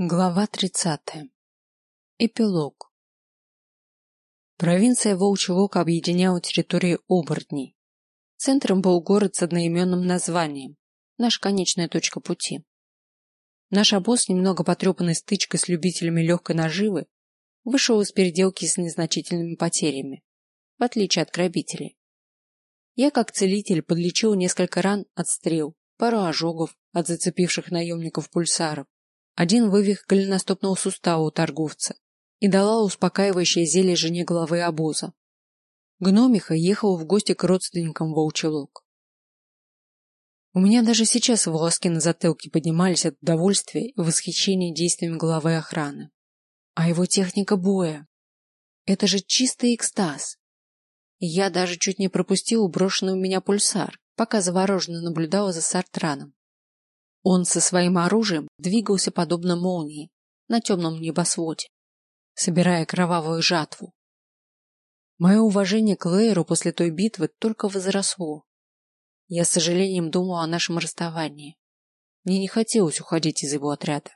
Глава тридцатая. Эпилог. Провинция Волчий Лог объединяла территории оборотней. Центром был город с одноименным названием, наша конечная точка пути. Наш обоз, немного потрепанный стычкой с любителями легкой наживы, вышел из переделки с незначительными потерями, в отличие от грабителей. Я, как целитель, подлечил несколько ран от стрел, пару ожогов от зацепивших наемников пульсаров, один вывих голеностопного сустава у торговца и дала успокаивающее зелье жене главы обоза. Гномиха ехала в гости к родственникам волчелок. У меня даже сейчас волоски на затылке поднимались от удовольствия и восхищения действиями главы охраны. А его техника боя. Это же чистый экстаз. Я даже чуть не пропустил брошенный у меня пульсар, пока завороженно наблюдала за Сартраном. Он со своим оружием двигался подобно молнии на темном небосводе, собирая кровавую жатву. Мое уважение к Лейру после той битвы только возросло. Я с сожалением думал о нашем расставании. Мне не хотелось уходить из его отряда.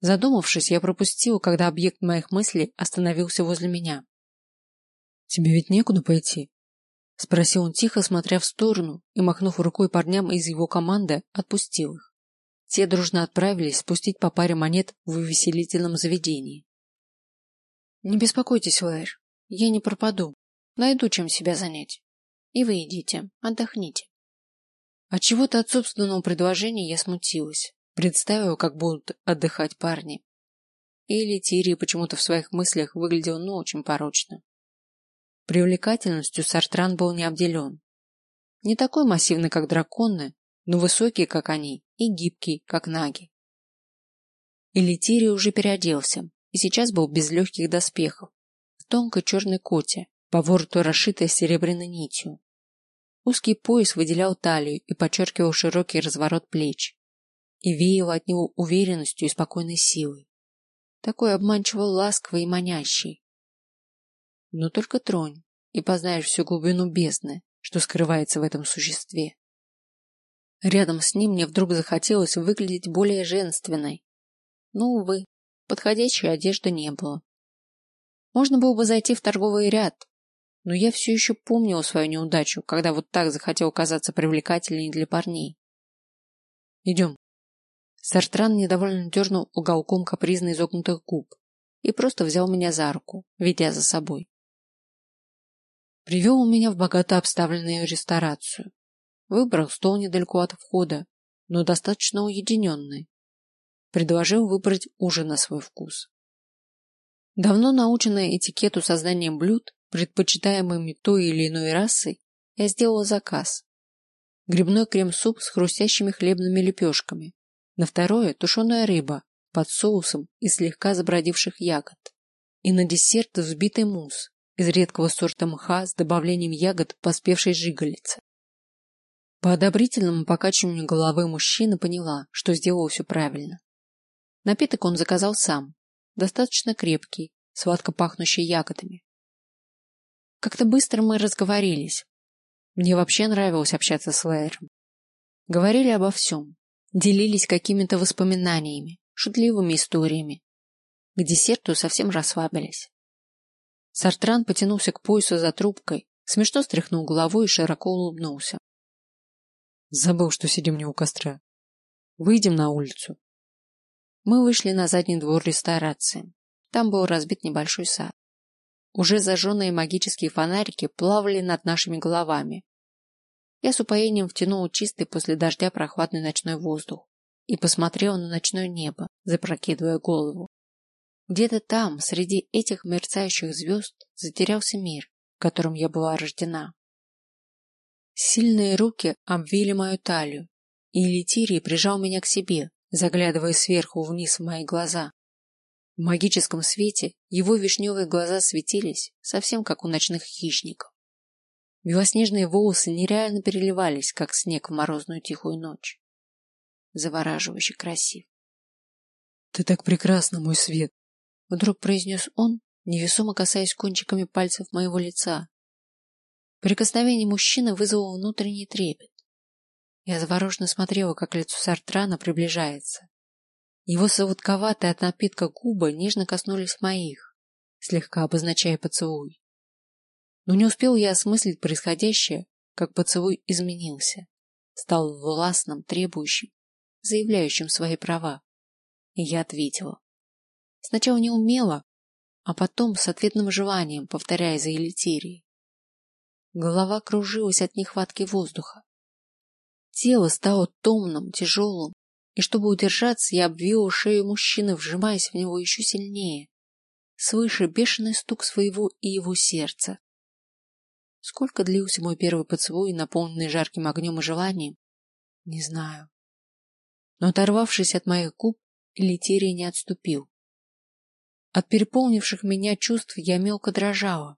Задумавшись, я пропустил, когда объект моих мыслей остановился возле меня. Тебе ведь некуда пойти, — спросил он тихо, смотря в сторону, и, махнув рукой парням из его команды, отпустил их. Те дружно отправились спустить по паре монет в увеселительном заведении. — Не беспокойтесь, Лэйр, я не пропаду. Найду, чем себя занять. И вы идите, отдохните. От чего-то от собственного предложения я смутилась, представила, как будут отдыхать парни. Или Тири почему-то в своих мыслях выглядел ну очень порочно. Привлекательностью Сартран был не обделен. Не такой массивный, как драконы, но высокий, как они, и гибкий, как наги. Элитири уже переоделся и сейчас был без легких доспехов, в тонкой черной коте, по вороту расшитой серебряной нитью. Узкий пояс выделял талию и подчеркивал широкий разворот плеч, и веял от него уверенностью и спокойной силой. Такой обманчиво ласковый и манящий, но только тронь, и познаешь всю глубину бездны, что скрывается в этом существе. Рядом с ним мне вдруг захотелось выглядеть более женственной. Но, увы, подходящей одежды не было. Можно было бы зайти в торговый ряд, но я все еще помнила свою неудачу, когда вот так захотел казаться привлекательней для парней. Идем. Сартран недовольно дернул уголком капризно изогнутых губ и просто взял меня за руку, ведя за собой. Привел меня в богато обставленную ресторацию. Выбрал стол недалеко от входа, но достаточно уединенный. Предложил выбрать ужин на свой вкус. Давно наученная этикету создания блюд, предпочитаемыми той или иной расой, я сделала заказ. Грибной крем-суп с хрустящими хлебными лепешками. На второе тушеная рыба под соусом из слегка забродивших ягод. И на десерт взбитый мусс, из редкого сорта мха с добавлением ягод поспевшей жигалицы. По одобрительному покачиванию головы мужчины поняла, что сделала все правильно. Напиток он заказал сам, достаточно крепкий, сладко пахнущий ягодами. Как-то быстро мы разговорились. Мне вообще нравилось общаться с Лэйром. Говорили обо всем, делились какими-то воспоминаниями, шутливыми историями. К десерту совсем расслабились. Сартран потянулся к поясу за трубкой, смешно стряхнул головой и широко улыбнулся. Забыл, что сидим не у костра. Выйдем на улицу. Мы вышли на задний двор ресторации. Там был разбит небольшой сад. Уже зажженные магические фонарики плавали над нашими головами. Я с упоением втянул чистый после дождя прохладный ночной воздух и посмотрел на ночное небо, запрокидывая голову. Где-то там, среди этих мерцающих звезд, затерялся мир, в котором я была рождена. Сильные руки обвили мою талию, и Летирий прижал меня к себе, заглядывая сверху вниз в мои глаза. В магическом свете его вишневые глаза светились, совсем как у ночных хищников. Белоснежные волосы нереально переливались, как снег в морозную тихую ночь. Завораживающе красив. Ты так прекрасна, мой свет, вдруг произнес он, невесомо касаясь кончиками пальцев моего лица. Прикосновение мужчины вызвало внутренний трепет. Я завороженно смотрела, как лицо Сартрана приближается. Его солодковатые от напитка губы нежно коснулись моих, слегка обозначая поцелуй. Но не успел я осмыслить происходящее, как поцелуй изменился, стал властным, требующим, заявляющим свои права. И я ответила. Сначала не умела, а потом с ответным желанием, повторяя за Елитерией. Голова кружилась от нехватки воздуха. Тело стало томным, тяжелым, и чтобы удержаться, я обвила шею мужчины, вжимаясь в него еще сильнее. Слыша бешеный стук своего и его сердца. Сколько длился мой первый поцелуй, наполненный жарким огнем и желанием, не знаю. Но оторвавшись от моих губ, Литерия не отступил. От переполнивших меня чувств я мелко дрожала,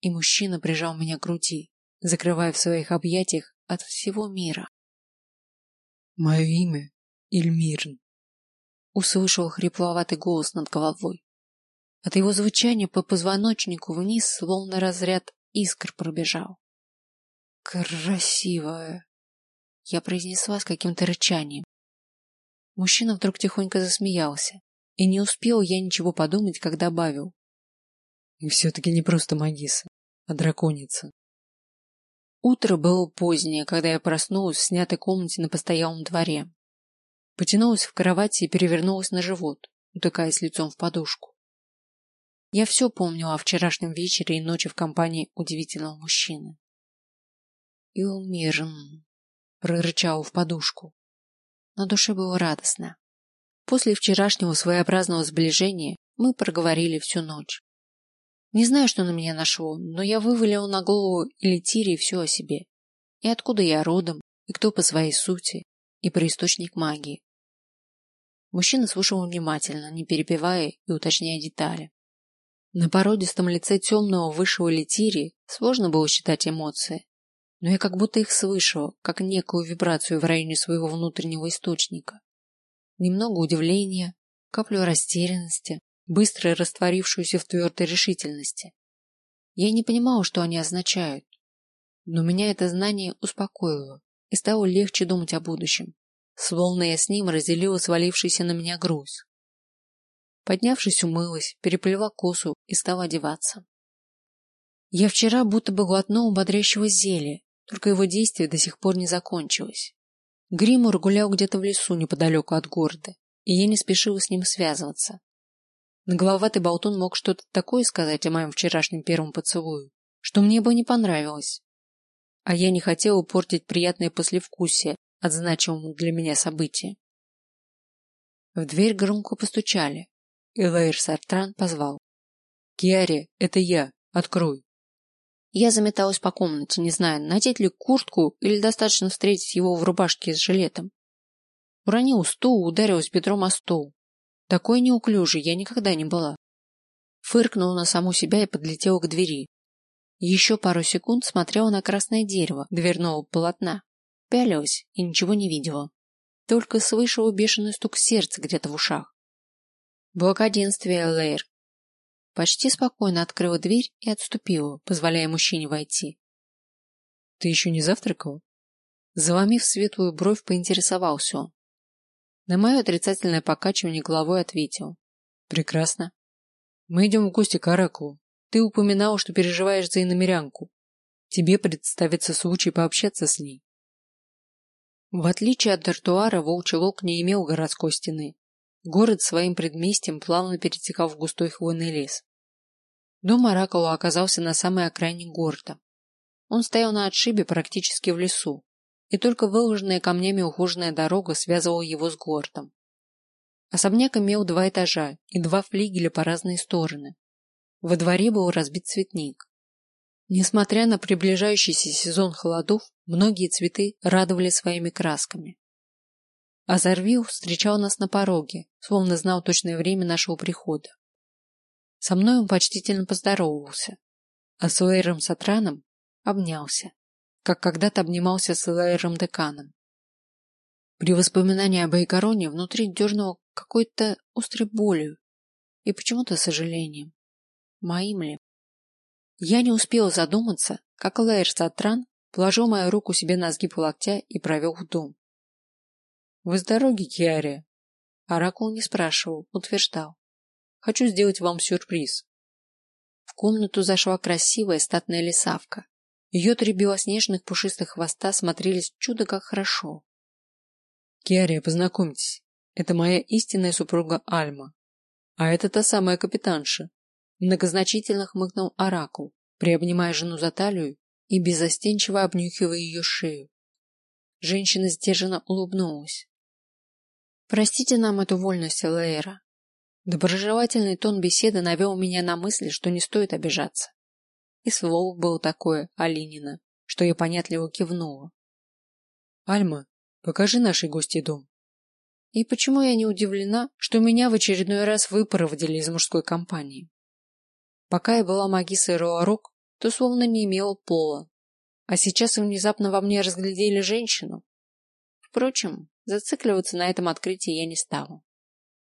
и мужчина прижал меня к груди, закрывая в своих объятиях от всего мира. Мое имя Ильмирн. Услышал хрипловатый голос над головой. От его звучания по позвоночнику вниз словно разряд искр пробежал. Красивая. Я произнесла с каким-то рычанием. Мужчина вдруг тихонько засмеялся, и не успел я ничего подумать, как добавил: и все-таки не просто магиса, а драконица. Утро было позднее, когда я проснулась в снятой комнате на постоялом дворе. Потянулась в кровати и перевернулась на живот, утыкаясь лицом в подушку. Я все помнила о вчерашнем вечере и ночи в компании удивительного мужчины. Илмирн прорычал в подушку. На душе было радостно. После вчерашнего своеобразного сближения мы проговорили всю ночь. Не знаю, что на меня нашло, но я вывалила на голову Элитирии все о себе. И откуда я родом, и кто по своей сути, и про магии. Мужчина слушал внимательно, не перебивая и уточняя детали. На породистом лице темного высшего литири сложно было считать эмоции, но я как будто их слышал, как некую вибрацию в районе своего внутреннего источника. Немного удивления, каплю растерянности, быстро растворившуюся в твердой решительности. Я не понимал, что они означают, но меня это знание успокоило и стало легче думать о будущем, словно я с ним разделила свалившийся на меня груз. Поднявшись, умылась, переплела косу и стала одеваться. Я вчера будто бы глотнула бодрящего зелья, только его действие до сих пор не закончилось. Гримур гулял где-то в лесу неподалеку от города, и я не спешила с ним связываться. Нагловатый болтун мог что-то такое сказать о моем вчерашнем первом поцелую, что мне бы не понравилось. А я не хотела портить приятное послевкусие от значимого для меня события. В дверь громко постучали, и Лейр Сартран позвал. «Киари, это я. Открой». Я заметалась по комнате, не зная, надеть ли куртку или достаточно встретить его в рубашке с жилетом. Уронил стул, ударилась бедром о стол. Такой неуклюжей я никогда не была. Фыркнула на саму себя и подлетела к двери. Еще пару секунд смотрела на красное дерево дверного полотна, пялилась и ничего не видела. Только слышала бешеный стук сердца где-то в ушах. Благоденствие, Лейр, Почти спокойно открыла дверь и отступила, позволяя мужчине войти. Ты еще не завтракал? Заломив светлую бровь, поинтересовался он. На мое отрицательное покачивание головой ответил: "Прекрасно. Мы идем в гости к Оракулу. Ты упоминал, что переживаешь за иномерянку. Тебе представится случай пообщаться с ней". В отличие от Дартуара, Волчий Лог не имел городской стены. Город своим предместьем плавно перетекал в густой хвойный лес. Дом Оракула оказался на самой окраине города. Он стоял на отшибе практически в лесу, и только выложенная камнями ухоженная дорога связывала его с городом. Особняк имел два этажа и два флигеля по разные стороны. Во дворе был разбит цветник. Несмотря на приближающийся сезон холодов, многие цветы радовали своими красками. Азарвил встречал нас на пороге, словно знал точное время нашего прихода. Со мной он почтительно поздоровался, а с Уэйром Сатраном обнялся, как когда-то обнимался с Уэйром Деканом. При воспоминании об Айкароне внутри дернуло какой-то острой болью и почему-то сожалением. Моим ли? Я не успела задуматься, как Лэйр Сатран положил мою руку себе на сгиб локтя и провел в дом. Вы с дороги, Киари? Оракул не спрашивал, утверждал. Хочу сделать вам сюрприз. В комнату зашла красивая статная лисавка. Ее три белоснежных пушистых хвоста смотрелись чудо как хорошо. Киария, познакомьтесь, это моя истинная супруга Альма. А это та самая капитанша. Многозначительно хмыкнул Оракул, приобнимая жену за талию и беззастенчиво обнюхивая ее шею. Женщина сдержанно улыбнулась. Простите нам эту вольность, Лейра. Доброжелательный тон беседы навел меня на мысль, что не стоит обижаться. И слово было такое, Алинина, что я понятливо кивнула. Альма, покажи нашей гости дом. И почему я не удивлена, что меня в очередной раз выпроводили из мужской компании? Пока я была магисой Руарок, то словно не имела пола, а сейчас внезапно во мне разглядели женщину. Впрочем, зацикливаться на этом открытии я не стала.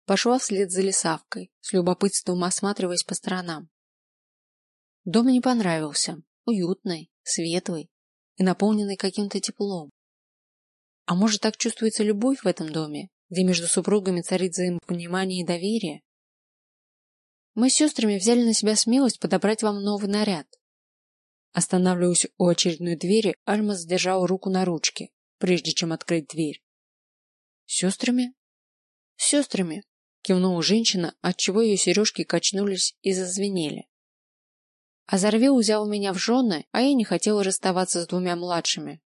Пошла вслед за лесавкой, с любопытством осматриваясь по сторонам. Дом мне понравился, уютный, светлый и наполненный каким-то теплом. А может, так чувствуется любовь в этом доме, где между супругами царит взаимопонимание и доверие? Мы с сестрами взяли на себя смелость подобрать вам новый наряд. Останавливаясь у очередной двери, Альма задержала руку на ручке, прежде чем открыть дверь. Сестрами? Сестрами, кивнула женщина, отчего ее сережки качнулись и зазвенели. Азарвил взял меня в жены, а я не хотела расставаться с двумя младшими.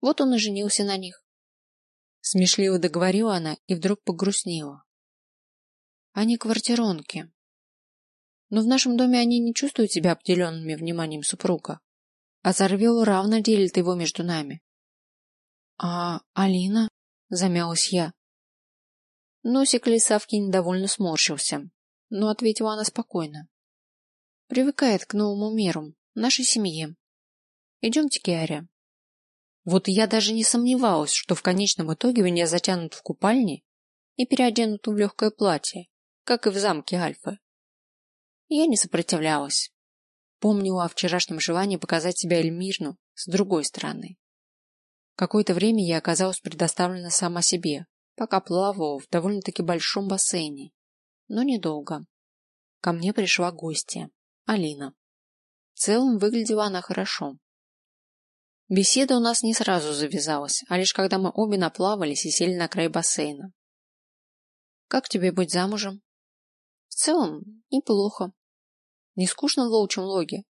Вот он и женился на них. Смешливо договорила она и вдруг погрустнела. Они квартиронки. Но в нашем доме они не чувствуют себя обделенными вниманием супруга. Зарвел равно делит его между нами. А Алина? Замялась я. Носик Лисавки недовольно сморщился, но ответила она спокойно. Привыкает к новому миру, нашей семье. Идемте, Киаря. Вот я даже не сомневалась, что в конечном итоге меня затянут в купальни и переоденут в легкое платье, как и в замке Альфы. Я не сопротивлялась. Помнила о вчерашнем желании показать себя Эльмирну с другой стороны. Какое-то время я оказалась предоставлена сама себе, пока плавала в довольно-таки большом бассейне. Но недолго. Ко мне пришла гостья, Алина. В целом выглядела она хорошо. Беседа у нас не сразу завязалась, а лишь когда мы обе наплавались и сели на край бассейна. Как тебе быть замужем? В целом, неплохо. Не скучно в волчьем логе?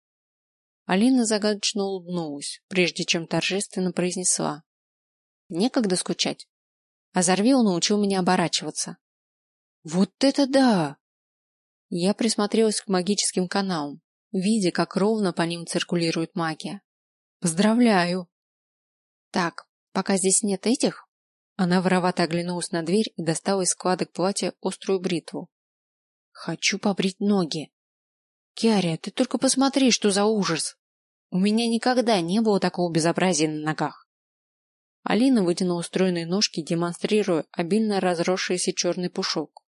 Алина загадочно улыбнулась, прежде чем торжественно произнесла. Некогда скучать. Азарвил научил меня оборачиваться. Вот это да! Я присмотрелась к магическим каналам, видя, как ровно по ним циркулирует магия. Поздравляю! Так, пока здесь нет этих... Она воровато оглянулась на дверь и достала из складок платья острую бритву. Хочу побрить ноги. Киария, ты только посмотри, что за ужас! У меня никогда не было такого безобразия на ногах. Алина вытянула стройные ножки, демонстрируя обильно разросшийся черный пушок.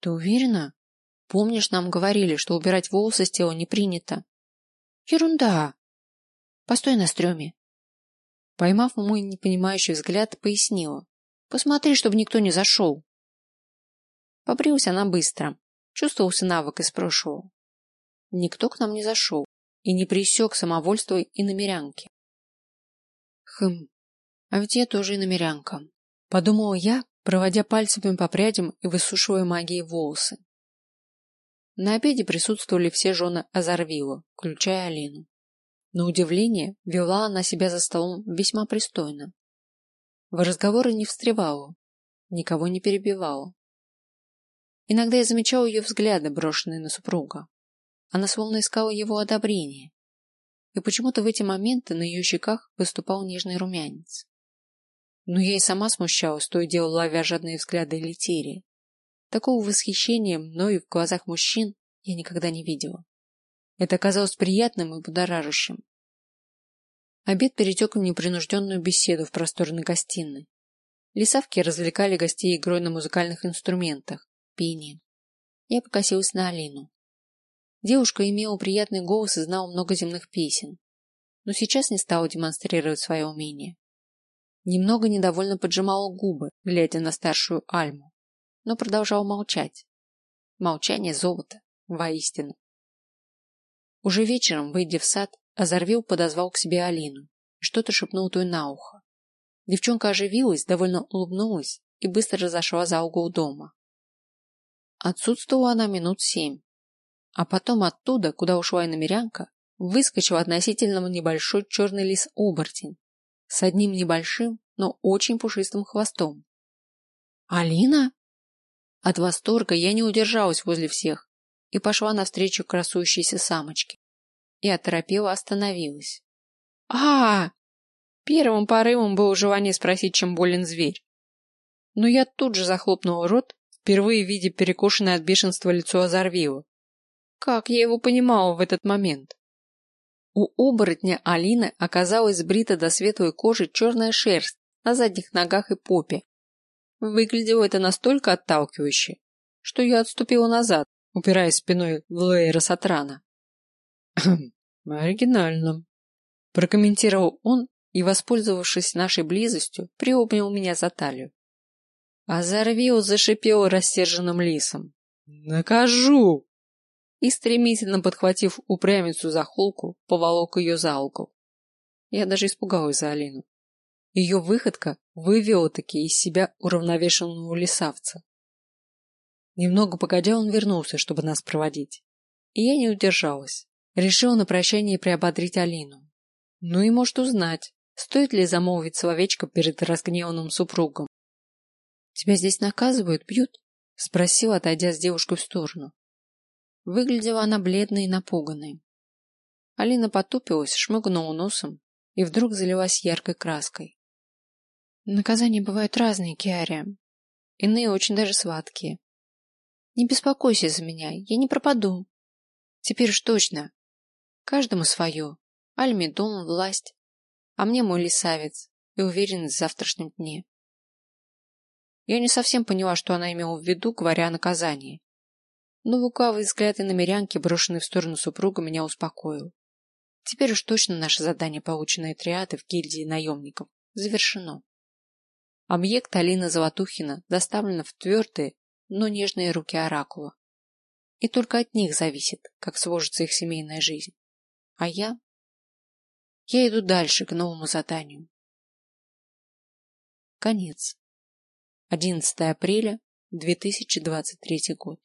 Ты уверена? Помнишь, нам говорили, что убирать волосы с тела не принято? Ерунда. Постой на стреме. Поймав мой непонимающий взгляд, пояснила. Посмотри, чтобы никто не зашел. Побрилась она быстро. Чувствовался навык из прошлого. Никто к нам не зашел и не пресек самовольство и намерянки. Хм, а ведь я тоже и намерянка. Подумала я, проводя пальцами по прядям и высушивая магией волосы. На обеде присутствовали все жены Азарвила, включая Алину. На удивление, вела она себя за столом весьма пристойно. В разговоры не встревала, никого не перебивала. Иногда я замечал ее взгляды, брошенные на супруга. Она словно искала его одобрения. И почему-то в эти моменты на ее щеках выступал нежный румянец. Но я и сама смущалась, то и дело ловя жадные взгляды Литерии. Такого восхищения мною в глазах мужчин я никогда не видела. Это казалось приятным и будоражащим. Обед перетек в непринужденную беседу в просторной гостиной. Лисавки развлекали гостей игрой на музыкальных инструментах, пением. Я покосилась на Алину. Девушка имела приятный голос и знала много земных песен, но сейчас не стала демонстрировать свое умение. Немного недовольно поджимала губы, глядя на старшую Альму. но продолжал молчать. Молчание золота, воистину. Уже вечером, выйдя в сад, Озорвил подозвал к себе Алину и что-то шепнул той на ухо. Девчонка оживилась, довольно улыбнулась и быстро разошла за угол дома. Отсутствовала она минут семь, а потом оттуда, куда ушла и намерянка, выскочил относительно небольшой черный лис-оборотень с одним небольшим, но очень пушистым хвостом. «Алина?» От восторга я не удержалась возле всех и пошла навстречу красующейся самочке и оторопела остановилась. а, Первым порывом было желание спросить, чем болен зверь. Но я тут же захлопнула рот, впервые видя перекошенное от бешенства лицо Азарвила. Как я его понимала в этот момент? У оборотня Алины оказалась сбрита до светлой кожи черная шерсть на задних ногах и попе. Выглядело это настолько отталкивающе, что я отступила назад, упираясь спиной в Лейра Сатрана. Оригинально. Прокомментировал он и, воспользовавшись нашей близостью, приобнял меня за талию. Азарвил зашипел рассерженным лисом. «Накажу!» И, стремительно подхватив упрямицу за холку, поволок ее за угол. Я даже испугалась за Алину. Ее выходка вывела таки из себя уравновешенного лисавца. Немного погодя он вернулся, чтобы нас проводить. И я не удержалась. Решил на прощание приободрить Алину. Ну и может узнать, стоит ли замолвить словечко перед разгневанным супругом. Тебя здесь наказывают, бьют? Спросил, отойдя с девушкой в сторону. Выглядела она бледной и напуганной. Алина потупилась, шмыгнула носом и вдруг залилась яркой краской. Наказания бывают разные, Киария. Иные очень даже сладкие. Не беспокойся за меня, я не пропаду. Теперь уж точно. Каждому свое. Альме дом, власть, а мне мой лисавец и уверенность в завтрашнем дне. Я не совсем поняла, что она имела в виду, говоря о наказании. Но лукавый взгляд и намерянки, брошенный в сторону супруга, меня успокоил. Теперь уж точно наше задание, полученное триады в гильдии наемников, завершено. Объект Алины Золотухина доставлен в твердые, но нежные руки Оракула. И только от них зависит, как сложится их семейная жизнь. А я? Я иду дальше к новому заданию. Конец. 11 апреля 2023 год.